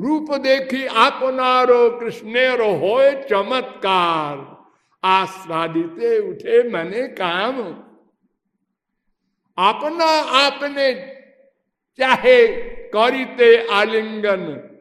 रूप देखी आपनारो कृष्णेर हो चमत्कार। आस्वादित उठे मने काम। अपना आपने चाहे करिते आलिंगन।